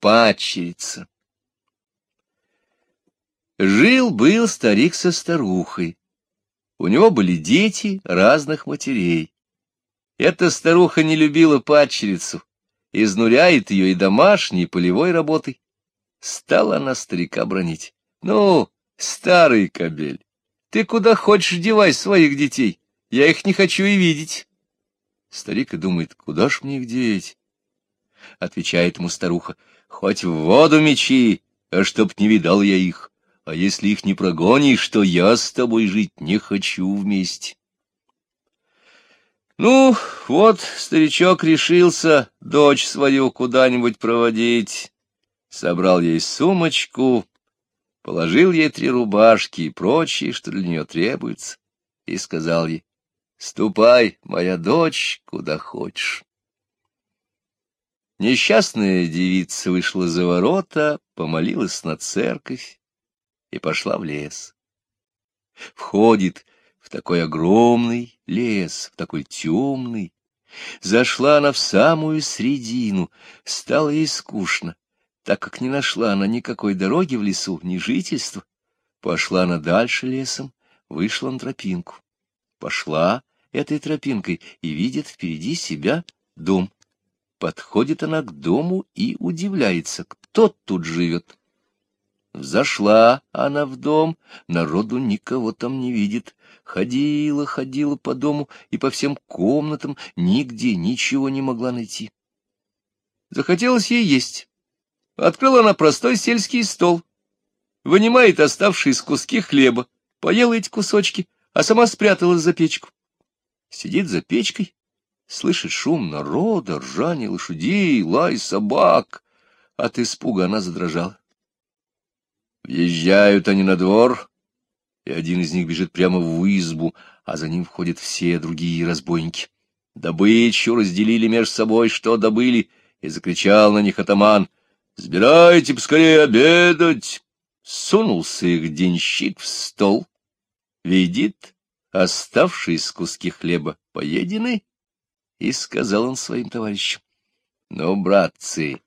Падчерица. Жил-был старик со старухой. У него были дети разных матерей. Эта старуха не любила падчерицу, изнуряет ее и домашней, и полевой работой. Стала она старика бронить. — Ну, старый кобель, ты куда хочешь девай своих детей? Я их не хочу и видеть. Старик и думает, куда ж мне их деть? Отвечает ему старуха, хоть в воду мечи, а чтоб не видал я их. А если их не прогонишь, то я с тобой жить не хочу вместе. Ну, вот старичок решился дочь свою куда-нибудь проводить. Собрал ей сумочку, положил ей три рубашки и прочее, что для нее требуется, и сказал ей, «Ступай, моя дочь, куда хочешь». Несчастная девица вышла за ворота, помолилась на церковь, и пошла в лес. Входит в такой огромный лес, в такой темный. Зашла она в самую средину, стало ей скучно, так как не нашла она никакой дороги в лесу, ни жительства. Пошла она дальше лесом, вышла на тропинку. Пошла этой тропинкой и видит впереди себя дом. Подходит она к дому и удивляется, кто тут живет. Взошла она в дом, народу никого там не видит. Ходила, ходила по дому и по всем комнатам, нигде ничего не могла найти. Захотелось ей есть. Открыла она простой сельский стол, вынимает оставшиеся куски хлеба, поела эти кусочки, а сама спряталась за печку. Сидит за печкой, слышит шум народа, ржание лошадей, лай собак. От испуга она задрожала. Въезжают они на двор, и один из них бежит прямо в избу, а за ним входят все другие разбойники. Добычу разделили между собой, что добыли, и закричал на них атаман. «Сбирайте поскорее обедать!» Сунулся их денщик в стол, видит, оставшиеся куски хлеба поедены, и сказал он своим товарищам. «Ну, братцы,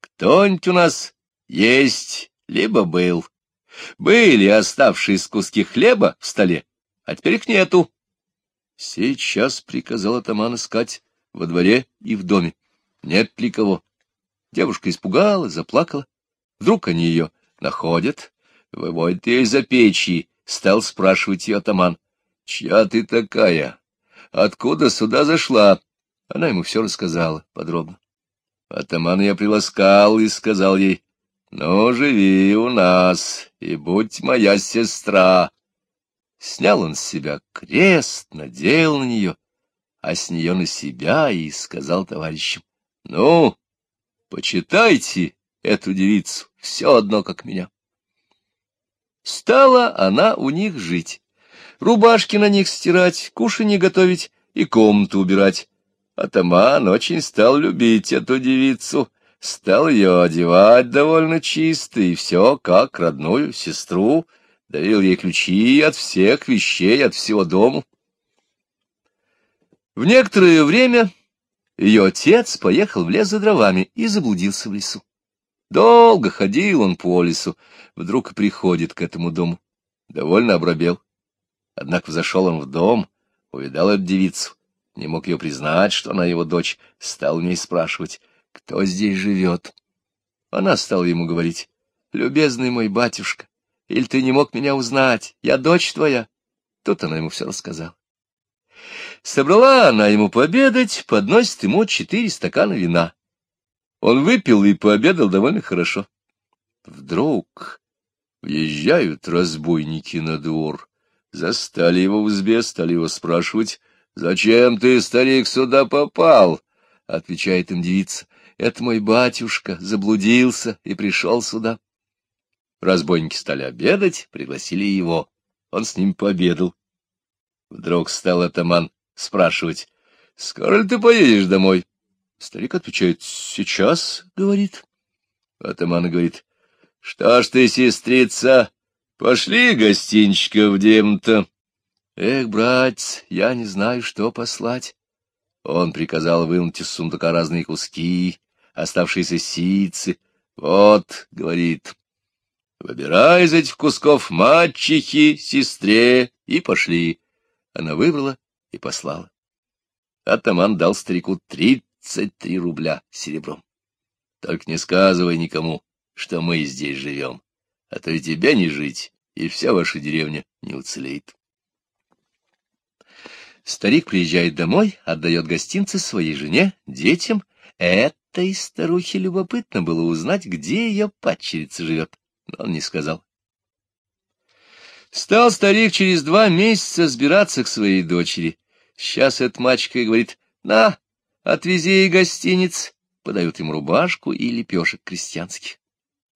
кто-нибудь у нас есть либо был. Были оставшиеся куски хлеба в столе, а теперь их нету. Сейчас приказал атаман искать во дворе и в доме. Нет ли кого? Девушка испугалась, заплакала. Вдруг они ее находят, выводят ее из-за печи. Стал спрашивать ее атаман. «Чья ты такая? Откуда сюда зашла?» Она ему все рассказала подробно. Атаман я приласкал и сказал ей, ну, живи у нас и будь моя сестра. Снял он с себя крест, надел на нее, а с нее на себя и сказал товарищам, ну, почитайте эту девицу, все одно, как меня. Стала она у них жить, рубашки на них стирать, кушанье готовить и комнату убирать. Атаман очень стал любить эту девицу, стал ее одевать довольно чисто, и все как родную сестру, давил ей ключи от всех вещей, от всего дому. В некоторое время ее отец поехал в лес за дровами и заблудился в лесу. Долго ходил он по лесу, вдруг приходит к этому дому. Довольно обрабел. Однако взошел он в дом, увидал эту девицу, не мог ее признать, что она его дочь, стал в ней спрашивать, кто здесь живет. Она стала ему говорить, «Любезный мой батюшка, или ты не мог меня узнать? Я дочь твоя». Тут она ему все рассказала. Собрала она ему пообедать, подносит ему четыре стакана вина. Он выпил и пообедал довольно хорошо. Вдруг въезжают разбойники на двор, застали его в избе, стали его спрашивать, «Зачем ты, старик, сюда попал?» — отвечает им девица. Это мой батюшка заблудился и пришел сюда. Разбойники стали обедать, пригласили его. Он с ним пообедал. Вдруг стал атаман спрашивать, — Скоро ли ты поедешь домой? Старик отвечает, — Сейчас, — говорит. Атаман говорит, — Что ж ты, сестрица, пошли гостинчика в дем-то. Эх, братец, я не знаю, что послать. Он приказал вынуть из сундука разные куски, оставшиеся сицы, Вот, — говорит, — выбирай из этих кусков мачехи, сестре, и пошли. Она выбрала и послала. Атаман дал старику тридцать три рубля серебром. Только не сказывай никому, что мы здесь живем, а то и тебя не жить, и вся ваша деревня не уцелеет. Старик приезжает домой, отдает гостинцы своей жене, детям. Этой старухе любопытно было узнать, где ее падчерица живет, но он не сказал. Стал старик через два месяца сбираться к своей дочери. Сейчас эта мачка и говорит, на, отвези ей гостиниц. Подают ему рубашку и лепешек крестьянских.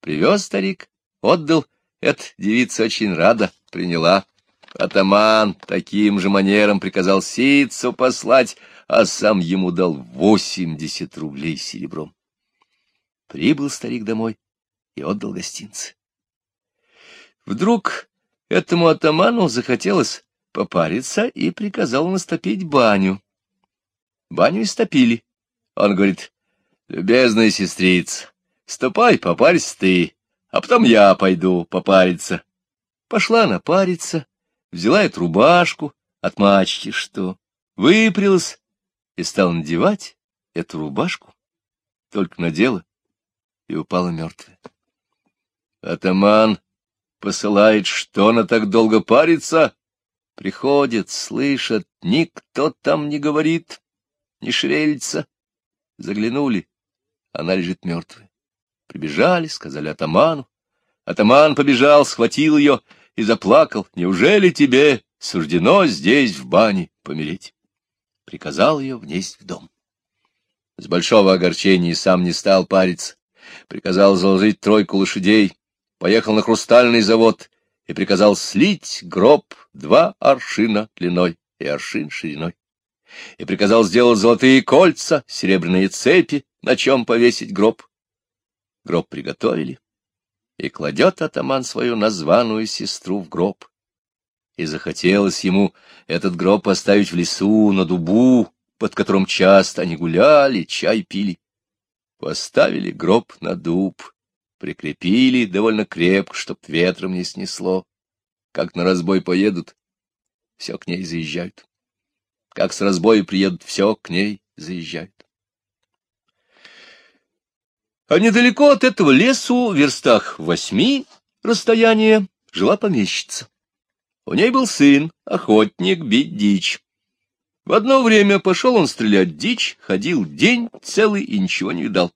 Привез старик, отдал, эта девица очень рада, приняла. Атаман таким же манером приказал ситцу послать, а сам ему дал восемьдесят рублей серебром. Прибыл старик домой и отдал гостинцы. Вдруг этому атаману захотелось попариться и приказал настопить баню. Баню истопили. Он говорит, любезная сестрица, ступай, попарься ты, а потом я пойду попариться. Пошла она париться взяла эту рубашку от мачки, что, выпрялась и стала надевать эту рубашку, только надела и упала мертвая. Атаман посылает, что она так долго парится, приходит, слышат, никто там не говорит, не шевелится. Заглянули, она лежит мертвая. Прибежали, сказали атаману. Атаман побежал, схватил ее и заплакал. Неужели тебе суждено здесь, в бане, помереть? Приказал ее внесть в дом. С большого огорчения сам не стал париться. Приказал заложить тройку лошадей, поехал на хрустальный завод и приказал слить гроб два аршина длиной и аршин шириной. И приказал сделать золотые кольца, серебряные цепи, на чем повесить гроб. Гроб приготовили и кладет атаман свою названную сестру в гроб. И захотелось ему этот гроб поставить в лесу, на дубу, под которым часто они гуляли, чай пили. Поставили гроб на дуб, прикрепили довольно крепко, чтоб ветром не снесло. Как на разбой поедут, все к ней заезжают. Как с разбоя приедут, все к ней заезжают. А недалеко от этого лесу, в верстах восьми расстояния, жила помещица. У ней был сын, охотник, бить дичь. В одно время пошел он стрелять дичь, ходил день целый и ничего не видал.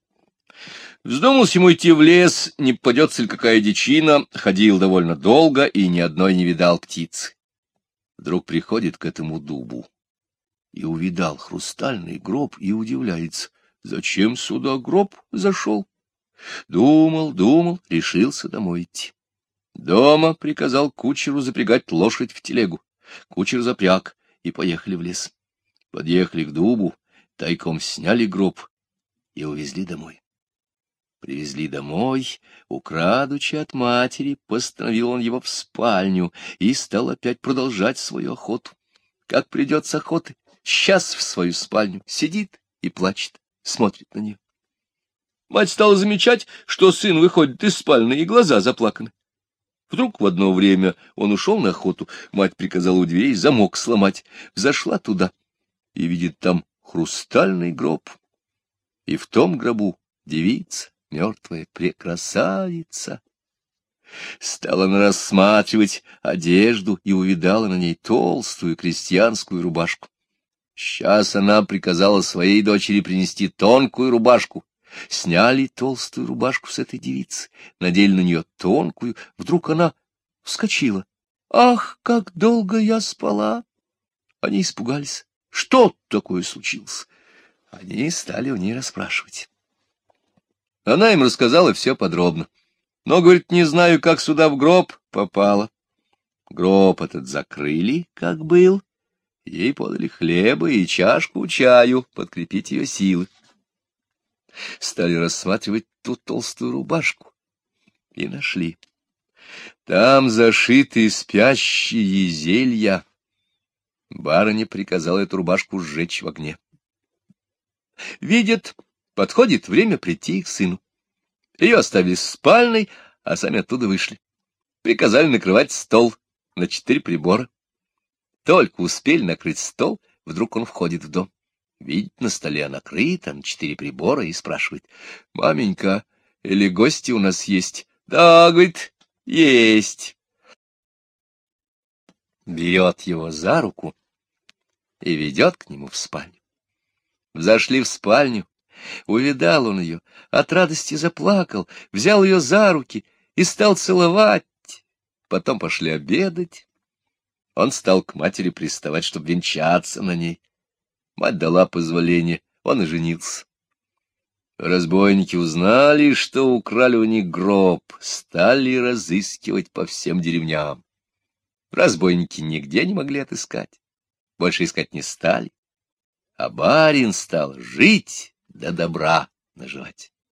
Вздумался ему идти в лес, не попадется ли какая дичина, ходил довольно долго и ни одной не видал птицы. Вдруг приходит к этому дубу и увидал хрустальный гроб и удивляется. Зачем сюда гроб зашел? Думал, думал, решился домой идти. Дома приказал кучеру запрягать лошадь в телегу. Кучер запряг, и поехали в лес. Подъехали к дубу, тайком сняли гроб и увезли домой. Привезли домой, украдучи от матери, постановил он его в спальню и стал опять продолжать свою охоту. Как придет с охоты, сейчас в свою спальню сидит и плачет смотрит на нее. Мать стала замечать, что сын выходит из спальни, и глаза заплаканы. Вдруг в одно время он ушел на охоту, мать приказала у дверей замок сломать, взошла туда и видит там хрустальный гроб. И в том гробу девица, мертвая прекрасавица. Стала она рассматривать одежду и увидала на ней толстую крестьянскую рубашку. Сейчас она приказала своей дочери принести тонкую рубашку. Сняли толстую рубашку с этой девицы, надели на нее тонкую. Вдруг она вскочила. «Ах, как долго я спала!» Они испугались. Что такое случилось? Они стали у ней расспрашивать. Она им рассказала все подробно. Но, говорит, не знаю, как сюда в гроб попала. Гроб этот закрыли, как был, Ей подали хлеба и чашку чаю, подкрепить ее силы. Стали рассматривать ту толстую рубашку и нашли. Там зашиты спящие зелья. Барыня приказала эту рубашку сжечь в огне. Видит, подходит время прийти к сыну. Ее оставили в спальной, а сами оттуда вышли. Приказали накрывать стол на четыре прибора. Только успели накрыть стол, вдруг он входит в дом. Видит, на столе накрыто, на четыре прибора, и спрашивает. — Маменька, или гости у нас есть? — Да, — говорит, — есть. Берет его за руку и ведет к нему в спальню. Зашли в спальню, увидал он ее, от радости заплакал, взял ее за руки и стал целовать. Потом пошли обедать. Он стал к матери приставать, чтобы венчаться на ней. Мать дала позволение, он и женился. Разбойники узнали, что украли у них гроб, стали разыскивать по всем деревням. Разбойники нигде не могли отыскать, больше искать не стали, а барин стал жить до добра наживать.